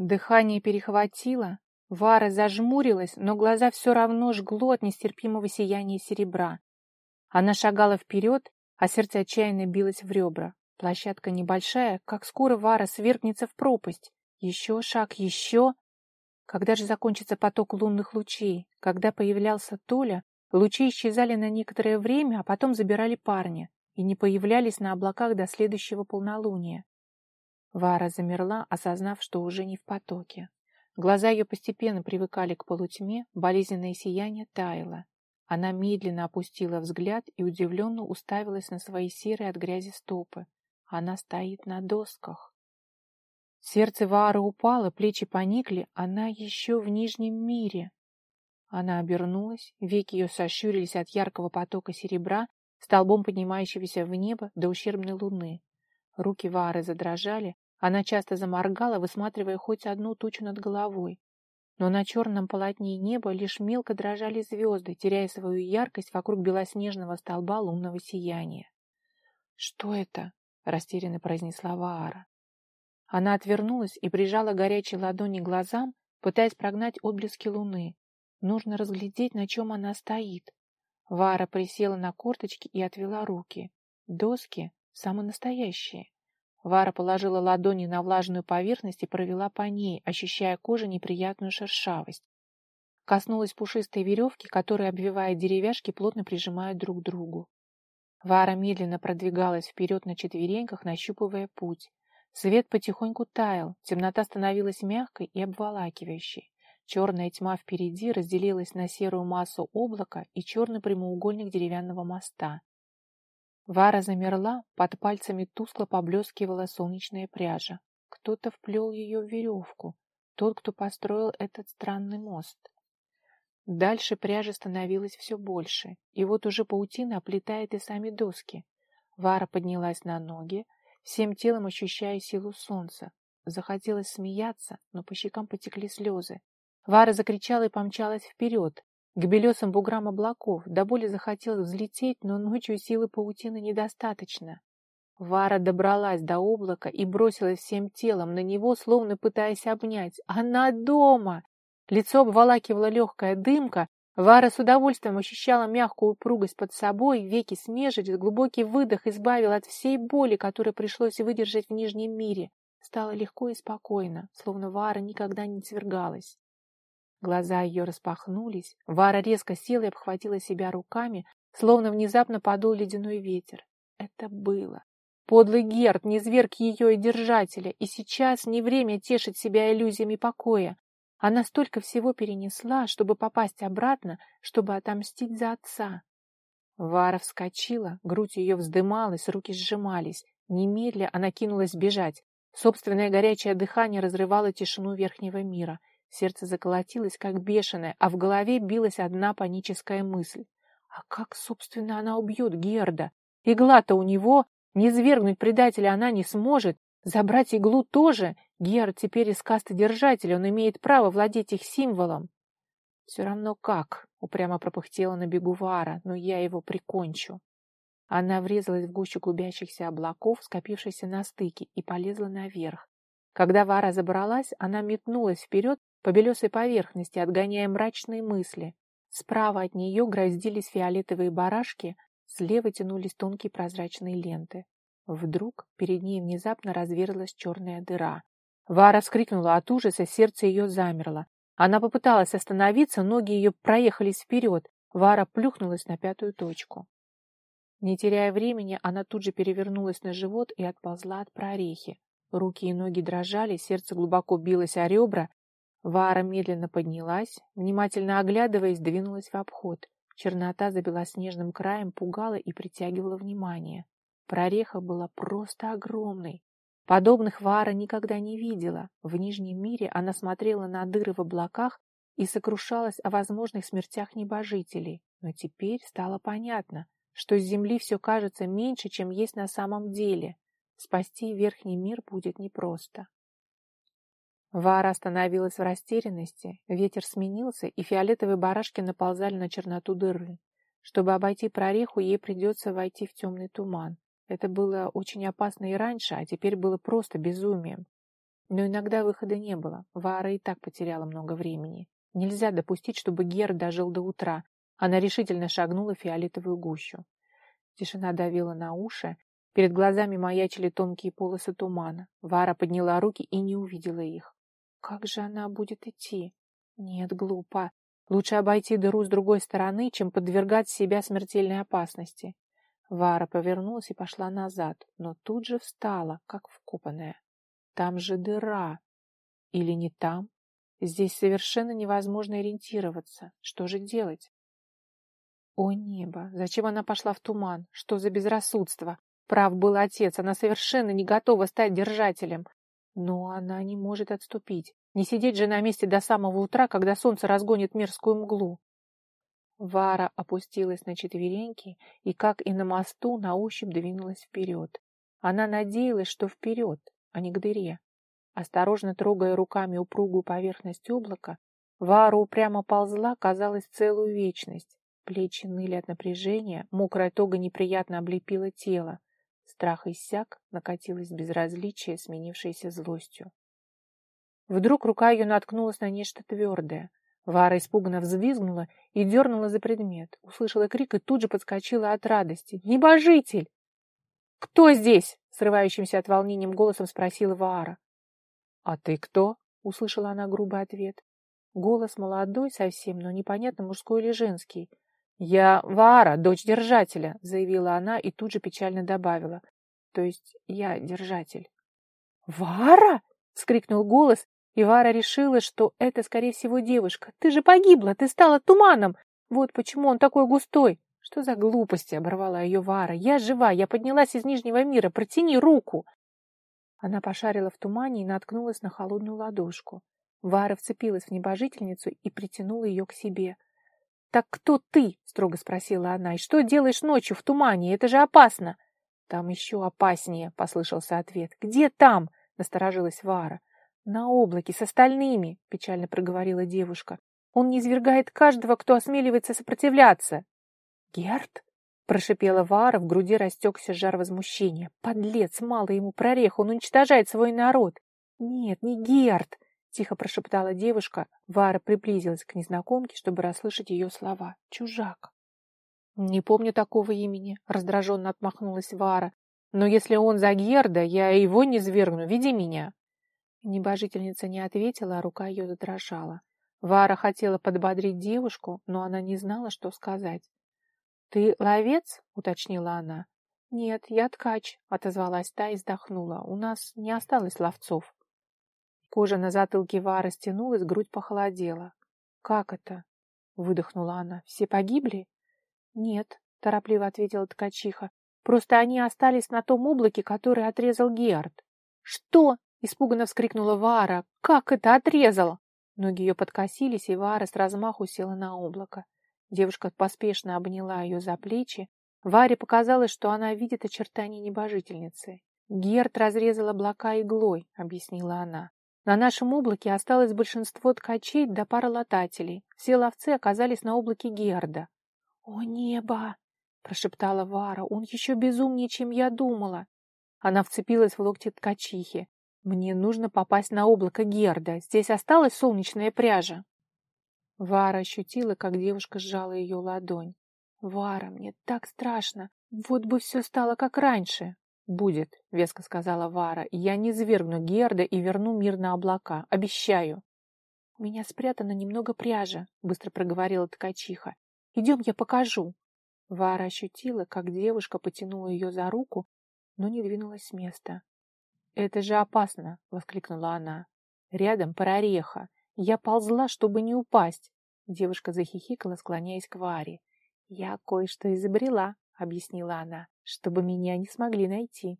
Дыхание перехватило, Вара зажмурилась, но глаза все равно жгло от нестерпимого сияния серебра. Она шагала вперед, а сердце отчаянно билось в ребра. Площадка небольшая, как скоро Вара свергнется в пропасть. Еще шаг, еще... Когда же закончится поток лунных лучей? Когда появлялся Толя, лучи исчезали на некоторое время, а потом забирали парня и не появлялись на облаках до следующего полнолуния. Вара замерла, осознав, что уже не в потоке. Глаза ее постепенно привыкали к полутьме, болезненное сияние таяло. Она медленно опустила взгляд и удивленно уставилась на свои серые от грязи стопы. Она стоит на досках. Сердце Ваары упало, плечи поникли, она еще в Нижнем мире. Она обернулась, веки ее сощурились от яркого потока серебра, столбом поднимающегося в небо до ущербной луны. Руки Вары задрожали, она часто заморгала, высматривая хоть одну тучу над головой. Но на черном полотне неба лишь мелко дрожали звезды, теряя свою яркость вокруг белоснежного столба лунного сияния. «Что это?» — растерянно произнесла Ваара. Она отвернулась и прижала горячие ладони к глазам, пытаясь прогнать отблески луны. Нужно разглядеть, на чем она стоит. Вара присела на корточки и отвела руки. Доски самые настоящие. Вара положила ладони на влажную поверхность и провела по ней, ощущая кожей неприятную шершавость. Коснулась пушистой веревки, которая, обвивая деревяшки, плотно прижимают друг к другу. Вара медленно продвигалась вперед на четвереньках, нащупывая путь. Свет потихоньку таял, темнота становилась мягкой и обволакивающей. Черная тьма впереди разделилась на серую массу облака и черный прямоугольник деревянного моста. Вара замерла, под пальцами тускло поблескивала солнечная пряжа. Кто-то вплел ее в веревку, тот, кто построил этот странный мост. Дальше пряжа становилась все больше, и вот уже паутина оплетает и сами доски. Вара поднялась на ноги, всем телом ощущая силу солнца. Захотелось смеяться, но по щекам потекли слезы. Вара закричала и помчалась вперед, к белесым буграм облаков. До боли захотелось взлететь, но ночью силы паутины недостаточно. Вара добралась до облака и бросилась всем телом на него, словно пытаясь обнять. Она дома! Лицо обволакивала легкая дымка. Вара с удовольствием ощущала мягкую упругость под собой, веки смежились, глубокий выдох избавил от всей боли, которую пришлось выдержать в Нижнем мире. Стало легко и спокойно, словно Вара никогда не свергалась. Глаза ее распахнулись, Вара резко села и обхватила себя руками, словно внезапно подул ледяной ветер. Это было. Подлый Герд не зверг ее и держателя, и сейчас не время тешить себя иллюзиями покоя. Она столько всего перенесла, чтобы попасть обратно, чтобы отомстить за отца. Вара вскочила, грудь ее вздымалась, руки сжимались. Немедля она кинулась бежать. Собственное горячее дыхание разрывало тишину верхнего мира. Сердце заколотилось, как бешеное, а в голове билась одна паническая мысль. А как, собственно, она убьет Герда? Игла-то у него, не свергнуть предателя она не сможет, забрать иглу тоже. Герд теперь из касты держателя, он имеет право владеть их символом. Все равно как, упрямо пропыхтела на бегу Вара, но я его прикончу. Она врезалась в гущу клубящихся облаков, скопившихся на стыке, и полезла наверх. Когда Вара забралась, она метнулась вперед по белесой поверхности, отгоняя мрачные мысли. Справа от нее гроздились фиолетовые барашки, слева тянулись тонкие прозрачные ленты. Вдруг перед ней внезапно разверзлась черная дыра. Вара вскрикнула от ужаса, сердце ее замерло. Она попыталась остановиться, ноги ее проехались вперед. Вара плюхнулась на пятую точку. Не теряя времени, она тут же перевернулась на живот и отползла от прорехи. Руки и ноги дрожали, сердце глубоко билось о ребра. Вара медленно поднялась, внимательно оглядываясь, двинулась в обход. Чернота за белоснежным краем пугала и притягивала внимание. Прореха была просто огромной. Подобных Вара никогда не видела. В Нижнем мире она смотрела на дыры в облаках и сокрушалась о возможных смертях небожителей. Но теперь стало понятно, что с Земли все кажется меньше, чем есть на самом деле. Спасти верхний мир будет непросто. Вара остановилась в растерянности, ветер сменился, и фиолетовые барашки наползали на черноту дыры. Чтобы обойти прореху, ей придется войти в темный туман. Это было очень опасно и раньше, а теперь было просто безумием. Но иногда выхода не было. Вара и так потеряла много времени. Нельзя допустить, чтобы Гер дожил до утра. Она решительно шагнула в фиолетовую гущу. Тишина давила на уши. Перед глазами маячили тонкие полосы тумана. Вара подняла руки и не увидела их. Как же она будет идти? Нет, глупо. Лучше обойти дыру с другой стороны, чем подвергать себя смертельной опасности. Вара повернулась и пошла назад, но тут же встала, как вкопанная. Там же дыра. Или не там? Здесь совершенно невозможно ориентироваться. Что же делать? О небо! Зачем она пошла в туман? Что за безрассудство? Прав был отец, она совершенно не готова стать держателем. Но она не может отступить. Не сидеть же на месте до самого утра, когда солнце разгонит мерзкую мглу. Вара опустилась на четвереньки и, как и на мосту, на ощупь двинулась вперед. Она надеялась, что вперед, а не к дыре. Осторожно трогая руками упругую поверхность облака, Вара упрямо ползла, казалось, целую вечность. Плечи ныли от напряжения, мокрая тога неприятно облепила тело. Страх иссяк, накатилось безразличие, сменившееся злостью. Вдруг рука ее наткнулась на нечто твердое. Вара испуганно взвизгнула и дернула за предмет. Услышала крик и тут же подскочила от радости. «Небожитель!» «Кто здесь?» — срывающимся от волнением голосом спросила Ваара. «А ты кто?» — услышала она грубый ответ. Голос молодой совсем, но непонятно, мужской или женский. «Я Ваара, дочь держателя», — заявила она и тут же печально добавила. «То есть я держатель». «Ваара?» — вскрикнул голос, и Вара решила, что это, скорее всего, девушка. «Ты же погибла, ты стала туманом! Вот почему он такой густой!» «Что за глупости?» — оборвала ее Вара. «Я жива, я поднялась из Нижнего мира, протяни руку!» Она пошарила в тумане и наткнулась на холодную ладошку. Вара вцепилась в небожительницу и притянула ее к себе. «Так кто ты?» — строго спросила она. «И что делаешь ночью в тумане? Это же опасно!» «Там еще опаснее!» — послышался ответ. «Где там?» — насторожилась Вара. «На облаке, с остальными!» — печально проговорила девушка. «Он не извергает каждого, кто осмеливается сопротивляться!» «Герд?» — прошипела Вара, в груди растекся жар возмущения. «Подлец, мало ему прорех, он уничтожает свой народ!» «Нет, не Герд!» — тихо прошептала девушка. Вара приблизилась к незнакомке, чтобы расслышать ее слова. «Чужак». «Не помню такого имени», — раздраженно отмахнулась Вара. «Но если он за Герда, я его не свергну. Веди меня». Небожительница не ответила, а рука ее задрожала. Вара хотела подбодрить девушку, но она не знала, что сказать. «Ты ловец?» — уточнила она. «Нет, я ткач», — отозвалась та и вздохнула. «У нас не осталось ловцов». Кожа на затылке Вары стянулась, грудь похолодела. «Как это?» — выдохнула она. «Все погибли?» «Нет», — торопливо ответила ткачиха. «Просто они остались на том облаке, который отрезал Георд». «Что?» — испуганно вскрикнула Вара. «Как это отрезал?» Ноги ее подкосились, и Вара с размаху села на облако. Девушка поспешно обняла ее за плечи. Варе показалось, что она видит очертания небожительницы. «Герд разрезал облака иглой», — объяснила она. На нашем облаке осталось большинство ткачей да пара латателей. Все ловцы оказались на облаке Герда. «О, небо!» — прошептала Вара. «Он еще безумнее, чем я думала!» Она вцепилась в локти ткачихи. «Мне нужно попасть на облако Герда. Здесь осталась солнечная пряжа». Вара ощутила, как девушка сжала ее ладонь. «Вара, мне так страшно. Вот бы все стало как раньше. «Будет», — веско сказала Вара. «Я не свергну Герда и верну мир на облака. Обещаю». «У меня спрятано немного пряжи», — быстро проговорила ткачиха. «Идем, я покажу». Вара ощутила, как девушка потянула ее за руку, но не двинулась с места. «Это же опасно!» — воскликнула она. «Рядом прореха. Я ползла, чтобы не упасть». Девушка захихикала, склоняясь к Варе. «Я кое-что изобрела», — объяснила она, — «чтобы меня не смогли найти».